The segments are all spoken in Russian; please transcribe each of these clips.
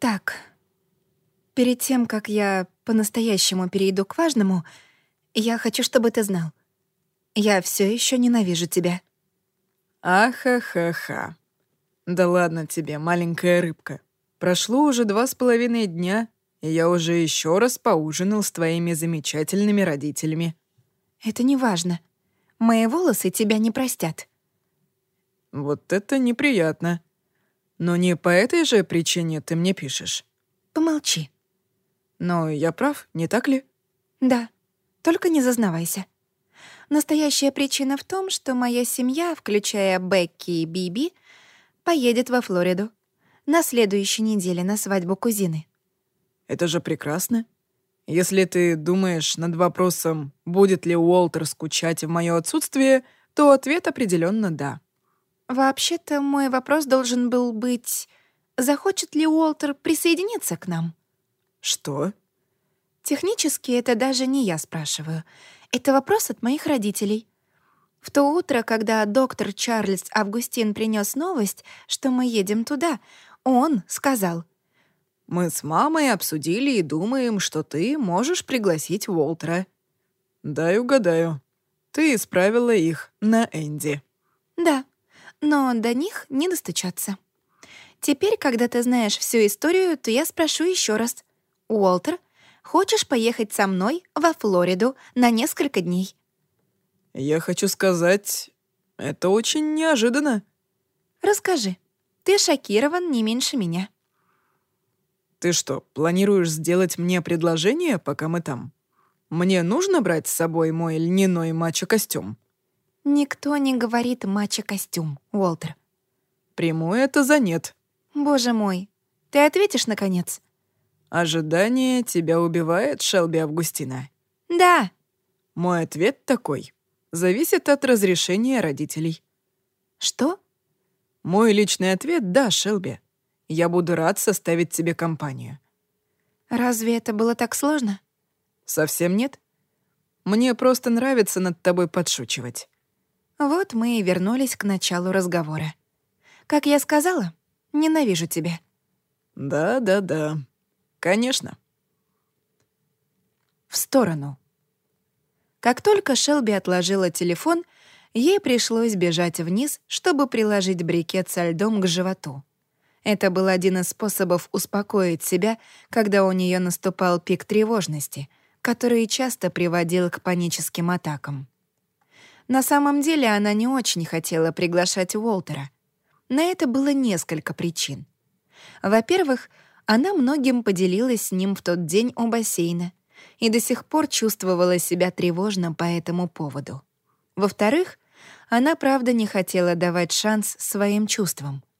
Так, перед тем, как я по-настоящему перейду к важному, я хочу, чтобы ты знал. Я все еще ненавижу тебя. Ахахаха. Да ладно тебе, маленькая рыбка. Прошло уже два с половиной дня, и я уже еще раз поужинал с твоими замечательными родителями. Это не важно. Мои волосы тебя не простят. Вот это неприятно. Но не по этой же причине ты мне пишешь. Помолчи. Но я прав, не так ли? Да. Только не зазнавайся. Настоящая причина в том, что моя семья, включая Бекки и Биби, поедет во Флориду на следующей неделе на свадьбу кузины. Это же прекрасно. Если ты думаешь над вопросом, будет ли Уолтер скучать в моё отсутствие, то ответ определенно да. Вообще-то мой вопрос должен был быть, захочет ли Уолтер присоединиться к нам? Что? Технически это даже не я спрашиваю. Это вопрос от моих родителей. В то утро, когда доктор Чарльз Августин принес новость, что мы едем туда, он сказал, мы с мамой обсудили и думаем, что ты можешь пригласить Уолтера. Дай угадаю. Ты исправила их на Энди. Да, но до них не достучаться. Теперь, когда ты знаешь всю историю, то я спрошу еще раз. Уолтер, хочешь поехать со мной во Флориду на несколько дней? Я хочу сказать, это очень неожиданно. Расскажи. Ты шокирован не меньше меня. Ты что, планируешь сделать мне предложение, пока мы там? Мне нужно брать с собой мой льняной мачо-костюм?» «Никто не говорит мачо-костюм, Уолтер». «Приму это за нет». «Боже мой, ты ответишь, наконец?» «Ожидание тебя убивает, Шелби Августина?» «Да». Мой ответ такой. Зависит от разрешения родителей. «Что?» Мой личный ответ — да, Шелби. Я буду рад составить тебе компанию». «Разве это было так сложно?» «Совсем нет. Мне просто нравится над тобой подшучивать». Вот мы и вернулись к началу разговора. Как я сказала, ненавижу тебя. Да-да-да. Конечно. В сторону. Как только Шелби отложила телефон, ей пришлось бежать вниз, чтобы приложить брикет со льдом к животу. Это был один из способов успокоить себя, когда у нее наступал пик тревожности, который часто приводил к паническим атакам. На самом деле она не очень хотела приглашать Уолтера. На это было несколько причин. Во-первых, она многим поделилась с ним в тот день у бассейна и до сих пор чувствовала себя тревожно по этому поводу. Во-вторых, она правда не хотела давать шанс своим чувствам —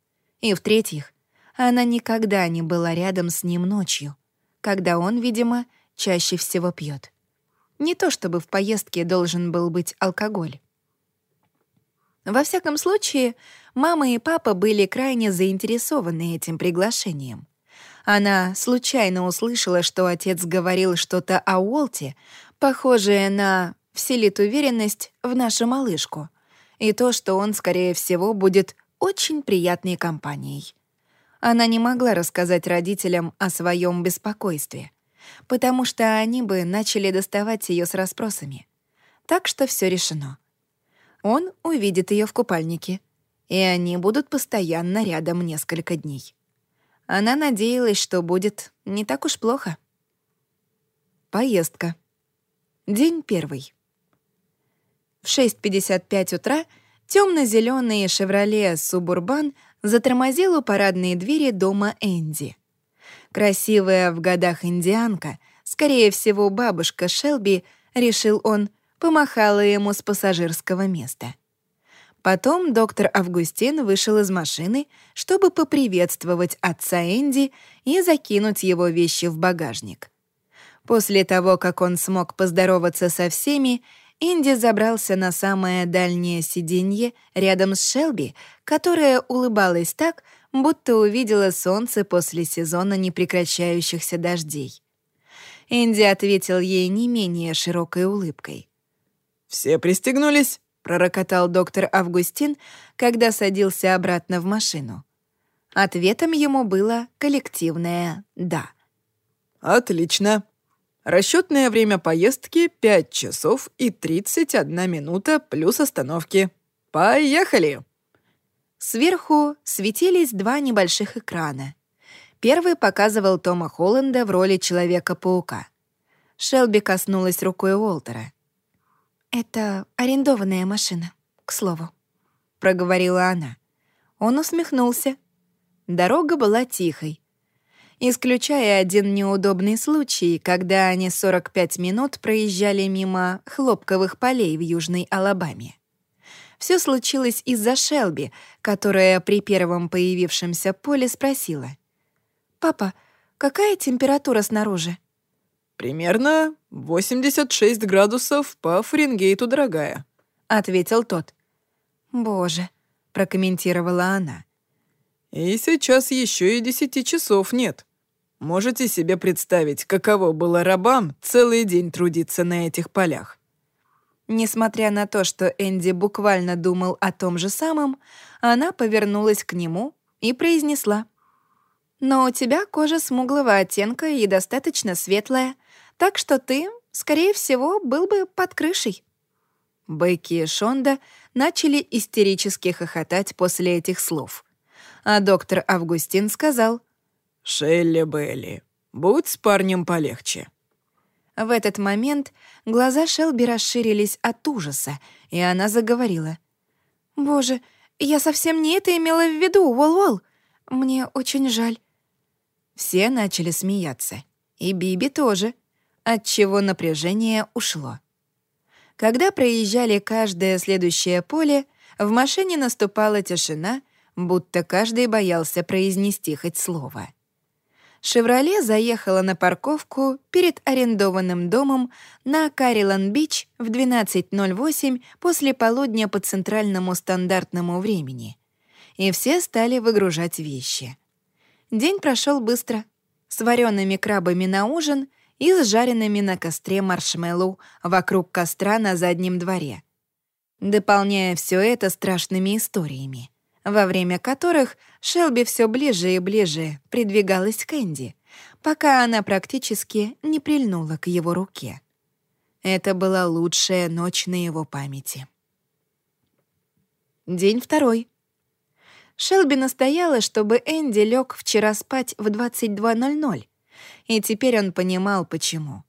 и в-третьих, она никогда не была рядом с ним ночью, когда он, видимо, чаще всего пьет. Не то чтобы в поездке должен был быть алкоголь. Во всяком случае, мама и папа были крайне заинтересованы этим приглашением. Она случайно услышала, что отец говорил что-то о Уолте, похожее на «вселит уверенность в нашу малышку», и то, что он, скорее всего, будет очень приятной компанией. Она не могла рассказать родителям о своем беспокойстве, потому что они бы начали доставать ее с расспросами. Так что все решено. Он увидит ее в купальнике, и они будут постоянно рядом несколько дней. Она надеялась, что будет не так уж плохо. Поездка. День первый. В 6.55 утра — Темно-зеленый «Шевроле Субурбан» затормозил у парадной двери дома Энди. Красивая в годах индианка, скорее всего, бабушка Шелби, решил он, помахала ему с пассажирского места. Потом доктор Августин вышел из машины, чтобы поприветствовать отца Энди и закинуть его вещи в багажник. После того, как он смог поздороваться со всеми, Инди забрался на самое дальнее сиденье рядом с Шелби, которая улыбалась так, будто увидела солнце после сезона непрекращающихся дождей. Инди ответил ей не менее широкой улыбкой. «Все пристегнулись?» — пророкотал доктор Августин, когда садился обратно в машину. Ответом ему было коллективное «да». «Отлично. Расчетное время поездки — 5 часов и 31 минута плюс остановки. Поехали!» Сверху светились два небольших экрана. Первый показывал Тома Холланда в роли Человека-паука. Шелби коснулась рукой Уолтера. «Это арендованная машина, к слову», — проговорила она. Он усмехнулся. Дорога была тихой. Исключая один неудобный случай, когда они 45 минут проезжали мимо хлопковых полей в Южной Алабаме. Все случилось из-за Шелби, которая при первом появившемся поле спросила. «Папа, какая температура снаружи?» «Примерно 86 градусов по Фаренгейту, дорогая», — ответил тот. «Боже», — прокомментировала она. «И сейчас еще и десяти часов нет. Можете себе представить, каково было рабам целый день трудиться на этих полях?» Несмотря на то, что Энди буквально думал о том же самом, она повернулась к нему и произнесла. «Но у тебя кожа смуглого оттенка и достаточно светлая, так что ты, скорее всего, был бы под крышей». Бекки и Шонда начали истерически хохотать после этих слов. А доктор Августин сказал, «Шелли Белли, будь с парнем полегче». В этот момент глаза Шелби расширились от ужаса, и она заговорила. «Боже, я совсем не это имела в виду, Уолл-Уолл. Мне очень жаль». Все начали смеяться. И Биби тоже отчего напряжение ушло. Когда проезжали каждое следующее поле, в машине наступала тишина, будто каждый боялся произнести хоть слово. «Шевроле» заехала на парковку перед арендованным домом на Карилан-Бич в 12.08 после полудня по центральному стандартному времени. И все стали выгружать вещи. День прошел быстро. С вареными крабами на ужин — и с жареными на костре маршмеллоу вокруг костра на заднем дворе. Дополняя все это страшными историями, во время которых Шелби все ближе и ближе придвигалась к Энди, пока она практически не прильнула к его руке. Это была лучшая ночь на его памяти. День второй. Шелби настояла, чтобы Энди лег вчера спать в 22.00, и теперь он понимал, почему.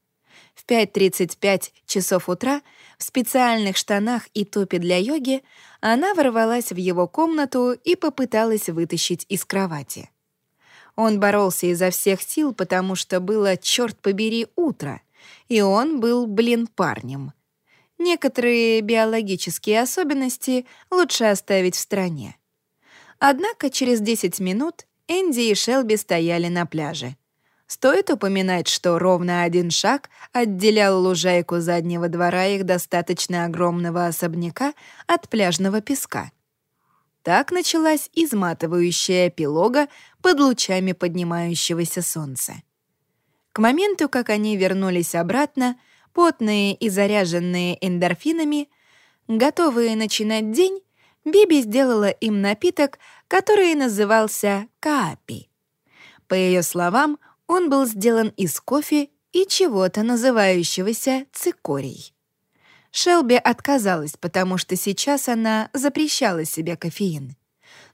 В 5.35 часов утра в специальных штанах и топе для йоги она ворвалась в его комнату и попыталась вытащить из кровати. Он боролся изо всех сил, потому что было, черт побери, утро, и он был, блин, парнем. Некоторые биологические особенности лучше оставить в стороне. Однако через 10 минут Энди и Шелби стояли на пляже — Стоит упоминать, что ровно один шаг отделял лужайку заднего двора их достаточно огромного особняка от пляжного песка. Так началась изматывающая эпилога под лучами поднимающегося солнца. К моменту, как они вернулись обратно, потные и заряженные эндорфинами, готовые начинать день, Биби сделала им напиток, который назывался каапи. По ее словам, он был сделан из кофе и чего-то называющегося цикорий. Шелби отказалась, потому что сейчас она запрещала себе кофеин.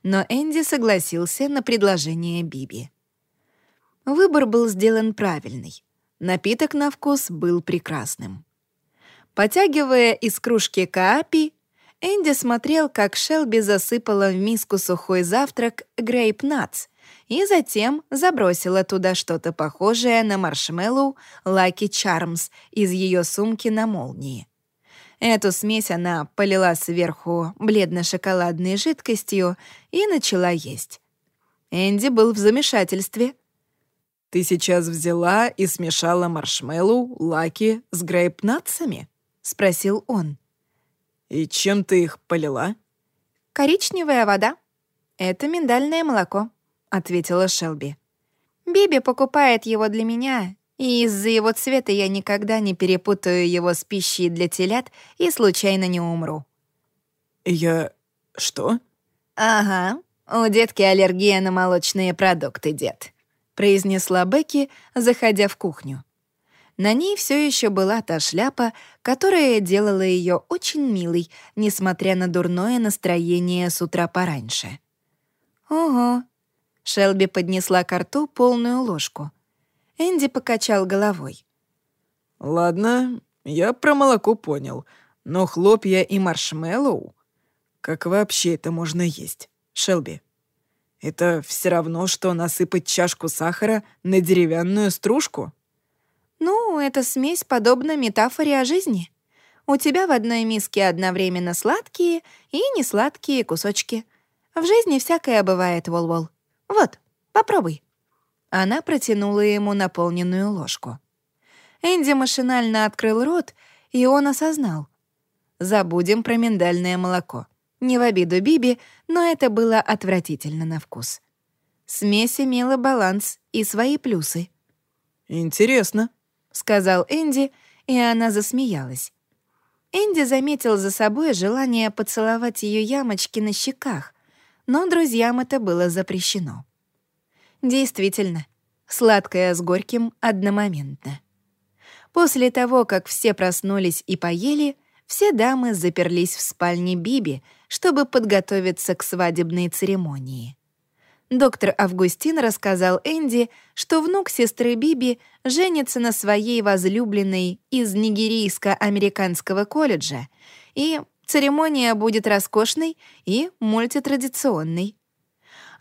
Но Энди согласился на предложение Биби. Выбор был сделан правильный. Напиток на вкус был прекрасным. Потягивая из кружки каапи, Энди смотрел, как Шелби засыпала в миску сухой завтрак грейп-натс и затем забросила туда что-то похожее на маршмеллоу Lucky Charms из ее сумки на молнии. Эту смесь она полила сверху бледно-шоколадной жидкостью и начала есть. Энди был в замешательстве. «Ты сейчас взяла и смешала маршмеллоу, лаки с грейпнатсами?» — спросил он. «И чем ты их полила?» «Коричневая вода. Это миндальное молоко», — ответила Шелби. «Биби покупает его для меня, и из-за его цвета я никогда не перепутаю его с пищей для телят и случайно не умру». «Я... что?» «Ага», «У детки аллергия на молочные продукты, дед», — произнесла Бекки, заходя в кухню. На ней все еще была та шляпа, которая делала ее очень милой, несмотря на дурное настроение с утра пораньше. «Ого!» — Шелби поднесла к рту полную ложку. Энди покачал головой. «Ладно, я про молоко понял, но хлопья и маршмеллоу? Как вообще это можно есть, Шелби? Это все равно, что насыпать чашку сахара на деревянную стружку?» Ну, эта смесь подобна метафоре о жизни. У тебя в одной миске одновременно сладкие и несладкие кусочки. В жизни всякое бывает, Вол-Вол. Вот, попробуй». Она протянула ему наполненную ложку. Энди машинально открыл рот, и он осознал. Забудем про миндальное молоко. Не в обиду Биби, но это было отвратительно на вкус. Смесь имела баланс и свои плюсы. «Интересно», сказал Энди, и она засмеялась. Энди заметил за собой желание поцеловать ее ямочки на щеках, но друзьям это было запрещено. Действительно, сладкое с горьким одномоментно. После того, как все проснулись и поели, все дамы заперлись в спальне Биби, чтобы подготовиться к свадебной церемонии. Доктор Августин рассказал Энди, что внук сестры Биби женится на своей возлюбленной из Нигерийско-американского колледжа, и церемония будет роскошной и мультитрадиционной.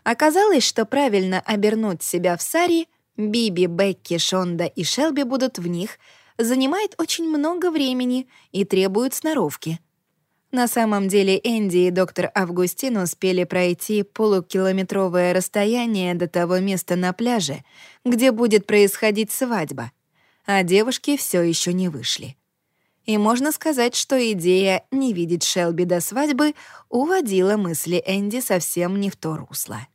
Оказалось, что правильно обернуть себя в сари Биби, Бекки, Шонда и Шелби будут в них, занимает очень много времени и требует сноровки — на самом деле Энди и доктор Августин успели пройти полукилометровое расстояние до того места на пляже, где будет происходить свадьба, а девушки все еще не вышли. И можно сказать, что идея не видеть Шелби до свадьбы уводила мысли Энди совсем не в то русло.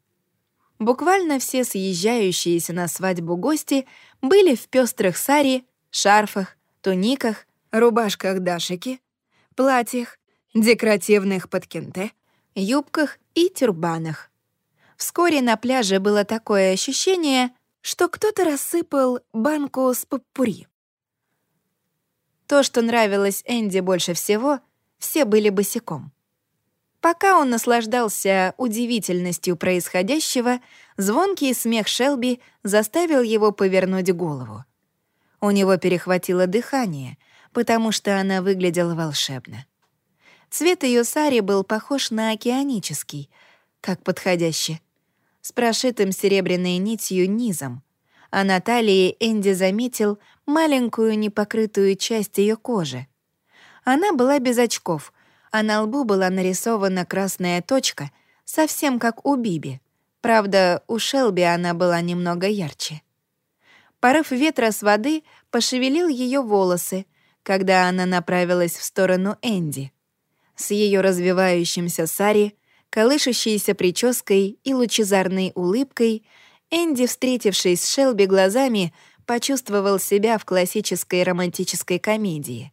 Буквально все съезжающиеся на свадьбу гости были в пестрых сари, шарфах, туниках, рубашках-дашики, платьях, декоративных подкенте, юбках и тюрбанах. Вскоре на пляже было такое ощущение, что кто-то рассыпал банку с поппури. То, что нравилось Энди больше всего, все были босиком. Пока он наслаждался удивительностью происходящего, звонкий смех Шелби заставил его повернуть голову. У него перехватило дыхание, потому что она выглядела волшебно. Цвет ее сари был похож на океанический, как подходящий, с прошитым серебряной нитью низом. А на талии Энди заметил маленькую непокрытую часть ее кожи. Она была без очков, а на лбу была нарисована красная точка, совсем как у Биби. Правда, у Шелби она была немного ярче. Порыв ветра с воды пошевелил ее волосы, когда она направилась в сторону Энди с ее развивающимся сари, колышущейся прической и лучезарной улыбкой, Энди, встретившись с Шелби глазами, почувствовал себя в классической романтической комедии.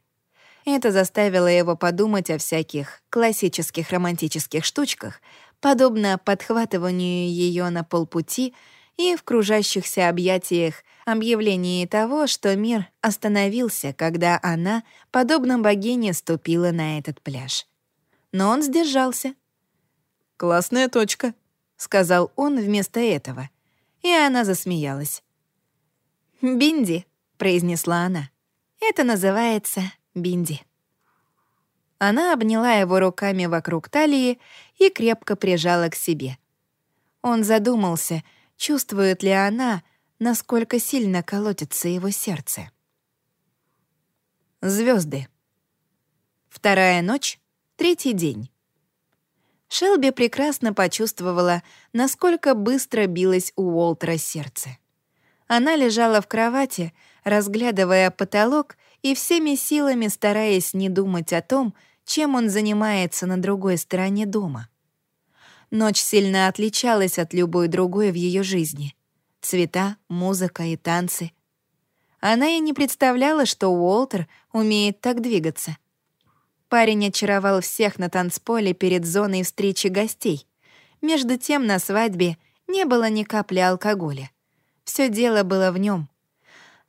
Это заставило его подумать о всяких классических романтических штучках, подобно подхватыванию ее на полпути и в кружащихся объятиях объявлении того, что мир остановился, когда она, подобно богине, ступила на этот пляж но он сдержался. «Классная точка», — сказал он вместо этого, и она засмеялась. «Бинди», — произнесла она. «Это называется Бинди». Она обняла его руками вокруг талии и крепко прижала к себе. Он задумался, чувствует ли она, насколько сильно колотится его сердце. Звезды. Вторая ночь Третий день. Шелби прекрасно почувствовала, насколько быстро билось у Уолтера сердце. Она лежала в кровати, разглядывая потолок и всеми силами стараясь не думать о том, чем он занимается на другой стороне дома. Ночь сильно отличалась от любой другой в ее жизни. Цвета, музыка и танцы. Она и не представляла, что Уолтер умеет так двигаться — Парень очаровал всех на танцполе перед зоной встречи гостей. Между тем на свадьбе не было ни капли алкоголя. Все дело было в нем.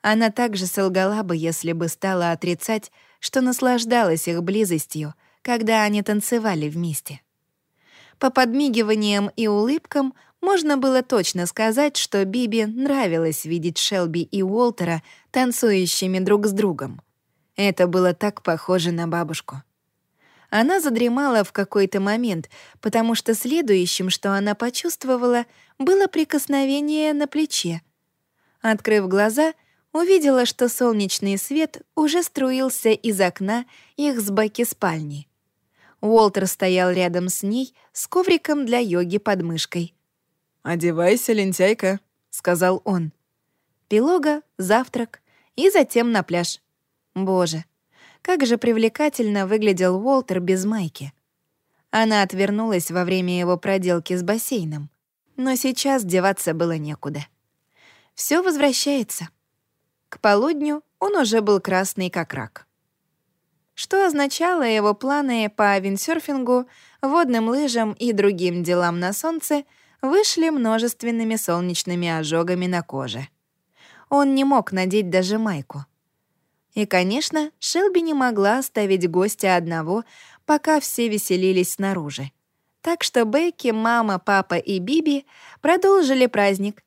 Она также солгала бы, если бы стала отрицать, что наслаждалась их близостью, когда они танцевали вместе. По подмигиваниям и улыбкам можно было точно сказать, что Биби нравилось видеть Шелби и Уолтера танцующими друг с другом. Это было так похоже на бабушку. Она задремала в какой-то момент, потому что следующим, что она почувствовала, было прикосновение на плече. Открыв глаза, увидела, что солнечный свет уже струился из окна их с баки спальни. Уолтер стоял рядом с ней с ковриком для йоги под мышкой. «Одевайся, лентяйка», — сказал он. Пилога, завтрак и затем на пляж. Боже, как же привлекательно выглядел Уолтер без майки. Она отвернулась во время его проделки с бассейном, но сейчас деваться было некуда. Все возвращается. К полудню он уже был красный как рак. Что означало его планы по виндсерфингу, водным лыжам и другим делам на солнце вышли множественными солнечными ожогами на коже. Он не мог надеть даже майку. И, конечно, Шелби не могла оставить гостя одного, пока все веселились снаружи. Так что Бекки, мама, папа и Биби продолжили праздник,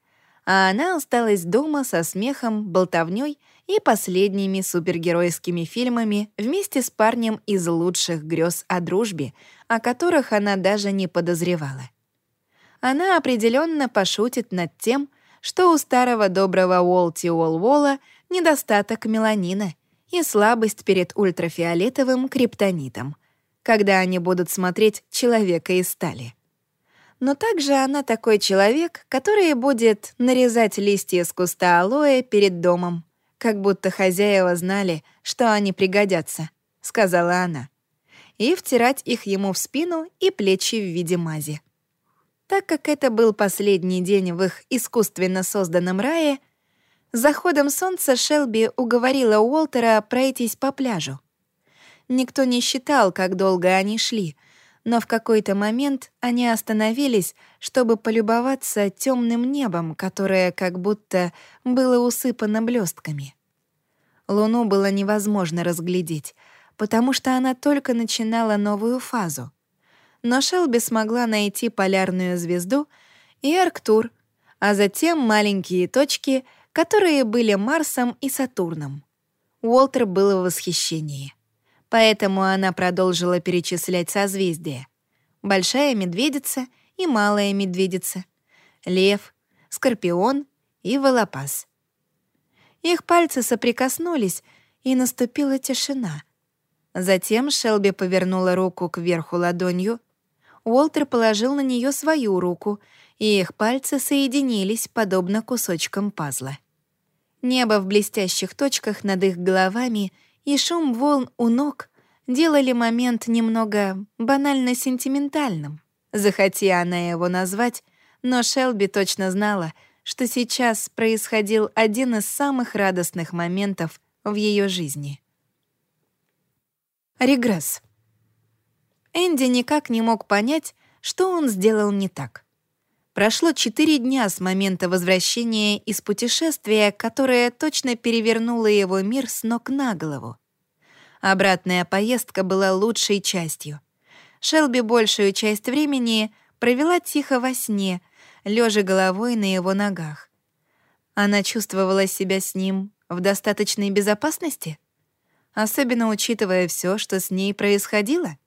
а она осталась дома со смехом, болтовнёй и последними супергеройскими фильмами вместе с парнем из лучших грез о дружбе, о которых она даже не подозревала. Она определенно пошутит над тем, что у старого доброго Уолти Уолвола недостаток меланина и слабость перед ультрафиолетовым криптонитом, когда они будут смотреть «Человека из стали». Но также она такой человек, который будет нарезать листья с куста алоэ перед домом, как будто хозяева знали, что они пригодятся, сказала она, и втирать их ему в спину и плечи в виде мази. Так как это был последний день в их искусственно созданном рае, заходом солнца Шелби уговорила Уолтера пройтись по пляжу. Никто не считал, как долго они шли, но в какой-то момент они остановились, чтобы полюбоваться темным небом, которое как будто было усыпано блестками. Луну было невозможно разглядеть, потому что она только начинала новую фазу — но Шелби смогла найти полярную звезду и Арктур, а затем маленькие точки, которые были Марсом и Сатурном. Уолтер был в восхищении. Поэтому она продолжила перечислять созвездия. Большая медведица и малая медведица, лев, скорпион и волопас. Их пальцы соприкоснулись, и наступила тишина. Затем Шелби повернула руку кверху ладонью Уолтер положил на нее свою руку, и их пальцы соединились, подобно кусочкам пазла. Небо в блестящих точках над их головами и шум волн у ног делали момент немного банально сентиментальным. Захоти она его назвать, но Шелби точно знала, что сейчас происходил один из самых радостных моментов в ее жизни. Регресс. Энди никак не мог понять, что он сделал не так. Прошло четыре дня с момента возвращения из путешествия, которое точно перевернуло его мир с ног на голову. Обратная поездка была лучшей частью. Шелби большую часть времени провела тихо во сне, лежа головой на его ногах. Она чувствовала себя с ним в достаточной безопасности, особенно учитывая все, что с ней происходило.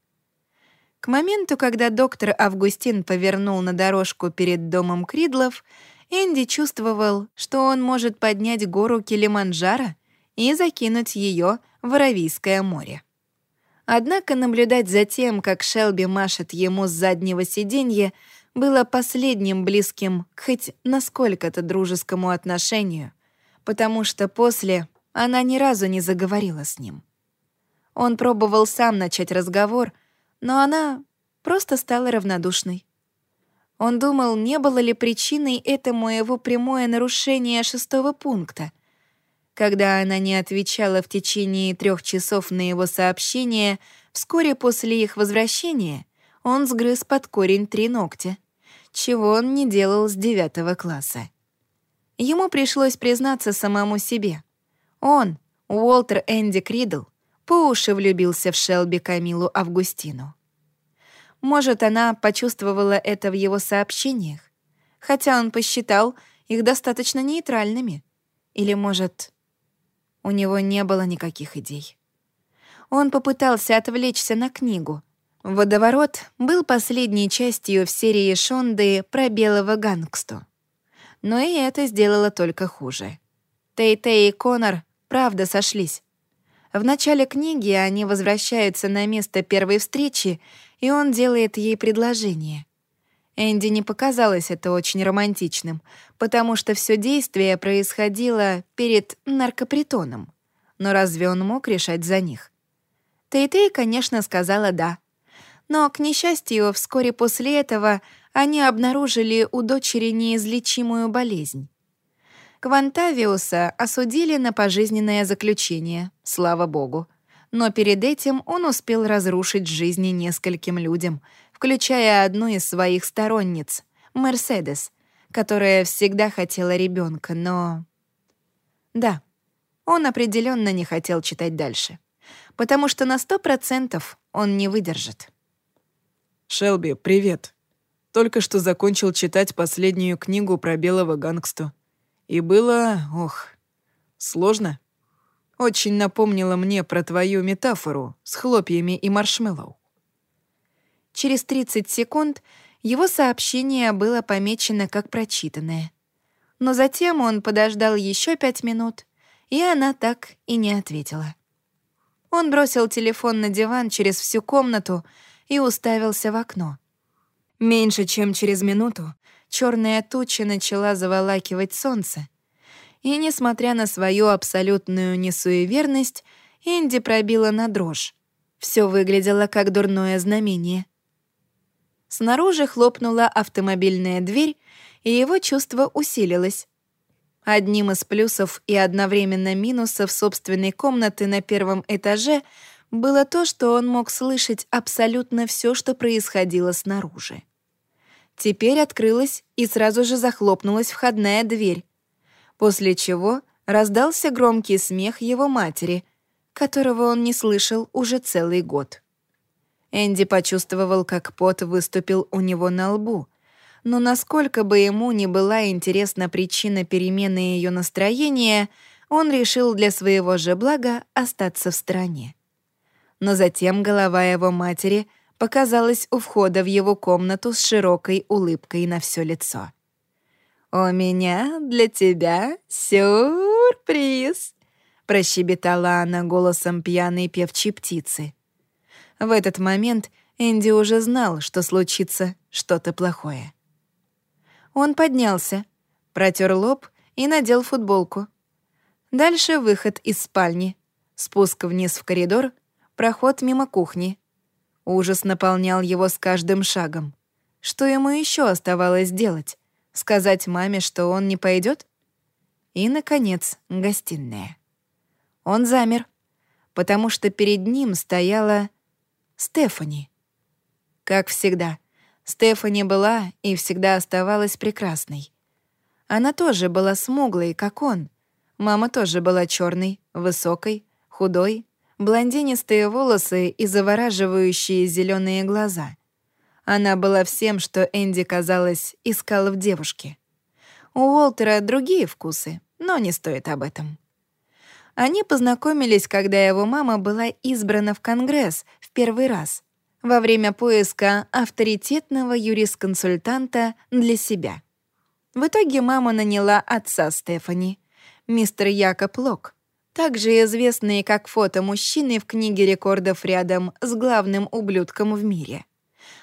К моменту, когда доктор Августин повернул на дорожку перед домом Кридлов, Энди чувствовал, что он может поднять гору Килиманджаро и закинуть ее в Аравийское море. Однако наблюдать за тем, как Шелби машет ему с заднего сиденья, было последним близким к хоть насколько-то дружескому отношению, потому что после она ни разу не заговорила с ним. Он пробовал сам начать разговор — но она просто стала равнодушной. Он думал, не было ли причиной этому его прямое нарушение шестого пункта. Когда она не отвечала в течение трех часов на его сообщение, вскоре после их возвращения он сгрыз под корень три ногтя чего он не делал с девятого класса. Ему пришлось признаться самому себе. Он, Уолтер Энди Кридл, по уши влюбился в Шелби Камилу Августину. Может, она почувствовала это в его сообщениях, хотя он посчитал их достаточно нейтральными. Или, может, у него не было никаких идей. Он попытался отвлечься на книгу. «Водоворот» был последней частью в серии Шонды про белого гангсту. Но и это сделало только хуже. Тей-Тей и Конор правда сошлись. В начале книги они возвращаются на место первой встречи, и он делает ей предложение. Энди не показалось это очень романтичным, потому что все действие происходило перед наркопритоном. Но разве он мог решать за них? Тей-Тей, конечно, сказала «да». Но, к несчастью, вскоре после этого они обнаружили у дочери неизлечимую болезнь. Квантавиуса осудили на пожизненное заключение, слава богу. Но перед этим он успел разрушить жизни нескольким людям, включая одну из своих сторонниц, Мерседес, которая всегда хотела ребенка, но... Да, он определенно не хотел читать дальше, потому что на сто процентов он не выдержит. «Шелби, привет. Только что закончил читать последнюю книгу про белого гангсту. И было, ох, сложно. Очень напомнило мне про твою метафору с хлопьями и маршмеллоу. Через 30 секунд его сообщение было помечено как прочитанное. Но затем он подождал еще пять минут, и она так и не ответила. Он бросил телефон на диван через всю комнату и уставился в окно. Меньше чем через минуту черная туча начала заволакивать солнце. И, несмотря на свою абсолютную несуеверность, Энди пробила на дрожь. Все выглядело как дурное знамение. Снаружи хлопнула автомобильная дверь, и его чувство усилилось. Одним из плюсов и одновременно минусов собственной комнаты на первом этаже было то, что он мог слышать абсолютно все, что происходило снаружи. Теперь открылась и сразу же захлопнулась входная дверь, после чего раздался громкий смех его матери, которого он не слышал уже целый год. Энди почувствовал, как пот выступил у него на лбу, но насколько бы ему ни была интересна причина перемены ее настроения, он решил для своего же блага остаться в стороне. Но затем голова его матери — показалась у входа в его комнату с широкой улыбкой на все лицо. «У меня для тебя сюрприз!» — прощебетала она голосом пьяной певчей птицы. В этот момент Энди уже знал, что случится что-то плохое. Он поднялся, протер лоб и надел футболку. Дальше выход из спальни, спуск вниз в коридор, проход мимо кухни — Ужас наполнял его с каждым шагом. Что ему еще оставалось делать? Сказать маме, что он не пойдет? И, наконец, гостиная. Он замер, потому что перед ним стояла Стефани. Как всегда, Стефани была и всегда оставалась прекрасной. Она тоже была смуглой, как он. Мама тоже была черной, высокой, худой, блондинистые волосы и завораживающие зеленые глаза. Она была всем, что Энди, казалось, искал в девушке. У Уолтера другие вкусы, но не стоит об этом. Они познакомились, когда его мама была избрана в Конгресс в первый раз, во время поиска авторитетного юрисконсультанта для себя. В итоге мама наняла отца Стефани, мистер Якоб Лок, также известные как фото мужчины в книге рекордов рядом с главным ублюдком в мире.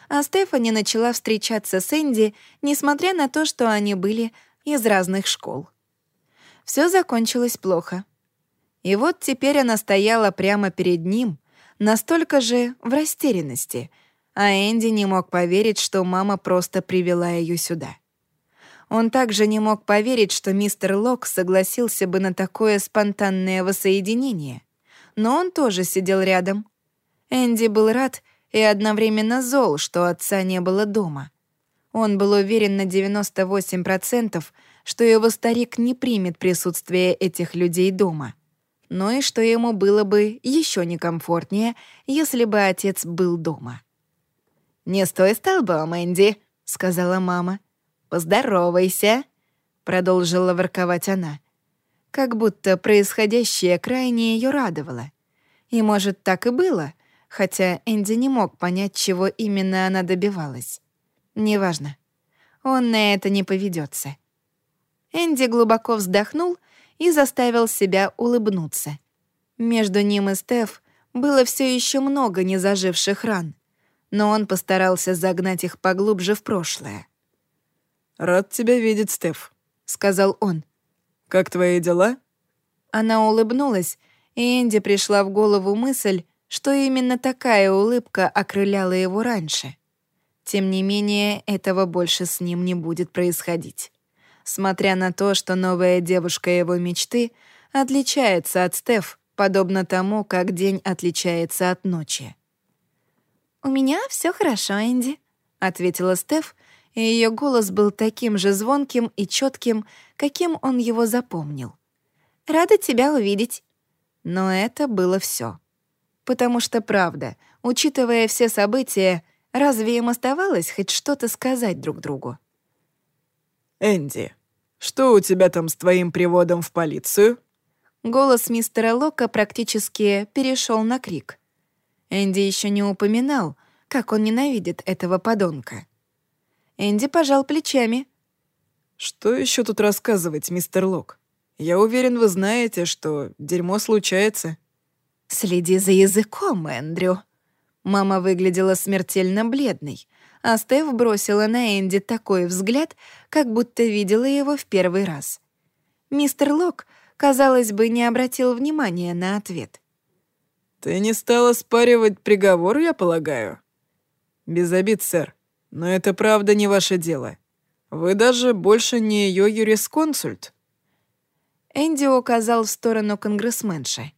А Стефани начала встречаться с Энди, несмотря на то, что они были из разных школ. Все закончилось плохо. И вот теперь она стояла прямо перед ним, настолько же в растерянности, а Энди не мог поверить, что мама просто привела ее сюда. Он также не мог поверить, что мистер Лок согласился бы на такое спонтанное воссоединение. Но он тоже сидел рядом. Энди был рад и одновременно зол, что отца не было дома. Он был уверен на 98%, что его старик не примет присутствие этих людей дома, но и что ему было бы еще некомфортнее, если бы отец был дома. «Не стой столбом, Энди», — сказала мама. «Поздоровайся», — продолжила ворковать она. Как будто происходящее крайне ее радовало. И, может, так и было, хотя Энди не мог понять, чего именно она добивалась. Неважно. Он на это не поведется. Энди глубоко вздохнул и заставил себя улыбнуться. Между ним и Стеф было все еще много незаживших ран, но он постарался загнать их поглубже в прошлое. «Рад тебя видеть, Стеф», — сказал он. «Как твои дела?» Она улыбнулась, и Энди пришла в голову мысль, что именно такая улыбка окрыляла его раньше. Тем не менее, этого больше с ним не будет происходить. Смотря на то, что новая девушка его мечты отличается от Стеф, подобно тому, как день отличается от ночи. «У меня все хорошо, Энди», — ответила Стеф, и ее голос был таким же звонким и четким, каким он его запомнил. «Рада тебя увидеть». Но это было все. Потому что, правда, учитывая все события, разве им оставалось хоть что-то сказать друг другу? «Энди, что у тебя там с твоим приводом в полицию?» Голос мистера Лока практически перешел на крик. Энди еще не упоминал, как он ненавидит этого подонка. Энди пожал плечами. «Что еще тут рассказывать, мистер Лок? Я уверен, вы знаете, что дерьмо случается». «Следи за языком, Эндрю». Мама выглядела смертельно бледной, а Стеф бросила на Энди такой взгляд, как будто видела его в первый раз. Мистер Лок, казалось бы, не обратил внимания на ответ. «Ты не стала спаривать приговор, я полагаю?» «Без обид, сэр, но это правда не ваше дело. Вы даже больше не ее юрисконсульт». Энди указал в сторону конгрессменши.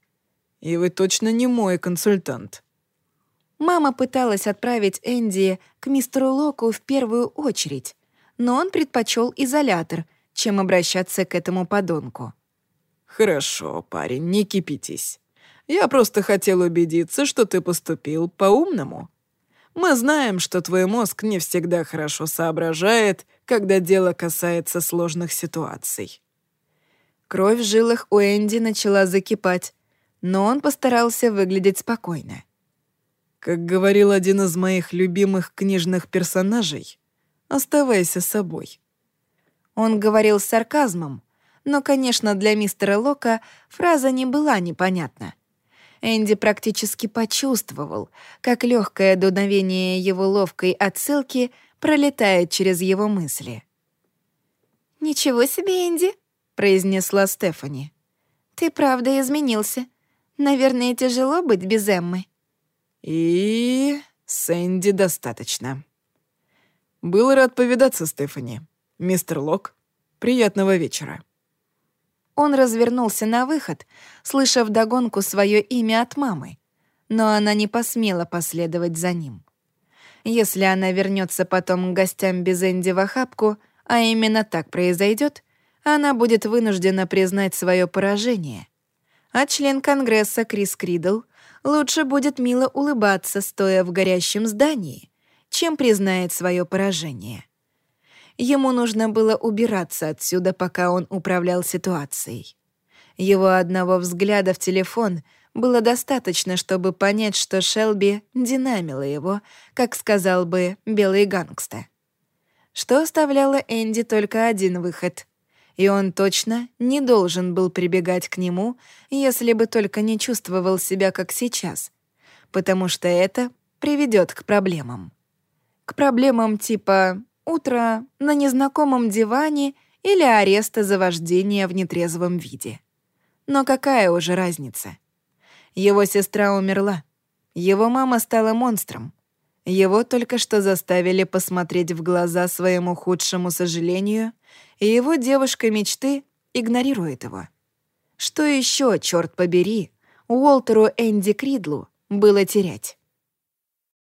«И вы точно не мой консультант». Мама пыталась отправить Энди к мистеру Локу в первую очередь, но он предпочел изолятор, чем обращаться к этому подонку. «Хорошо, парень, не кипятись. Я просто хотел убедиться, что ты поступил по-умному. Мы знаем, что твой мозг не всегда хорошо соображает, когда дело касается сложных ситуаций». Кровь в жилах у Энди начала закипать, но он постарался выглядеть спокойно. Как говорил один из моих любимых книжных персонажей, оставайся собой. Он говорил с сарказмом, но, конечно, для мистера Лока фраза не была непонятна. Энди практически почувствовал, как легкое дуновение его ловкой отсылки пролетает через его мысли. «Ничего себе, Энди!» — произнесла Стефани. «Ты правда изменился. Наверное, тяжело быть без Эммы». «И... Сэнди достаточно». «Был рад повидаться, Стефани. Мистер Лок, приятного вечера». Он развернулся на выход, слыша вдогонку свое имя от мамы, но она не посмела последовать за ним. Если она вернется потом к гостям без Энди в охапку, а именно так произойдет, она будет вынуждена признать свое поражение. А член Конгресса Крис Кридл лучше будет мило улыбаться, стоя в горящем здании, чем признает свое поражение. Ему нужно было убираться отсюда, пока он управлял ситуацией. Его одного взгляда в телефон было достаточно, чтобы понять, что Шелби динамила его, как сказал бы белый гангста. Что оставляло Энди только один выход — и он точно не должен был прибегать к нему, если бы только не чувствовал себя как сейчас, потому что это приведет к проблемам. К проблемам типа утро на незнакомом диване или ареста за вождение в нетрезвом виде. Но какая уже разница? Его сестра умерла. Его мама стала монстром. Его только что заставили посмотреть в глаза своему худшему сожалению — и его девушка мечты игнорирует его. Что еще, черт побери, Уолтеру Энди Кридлу было терять?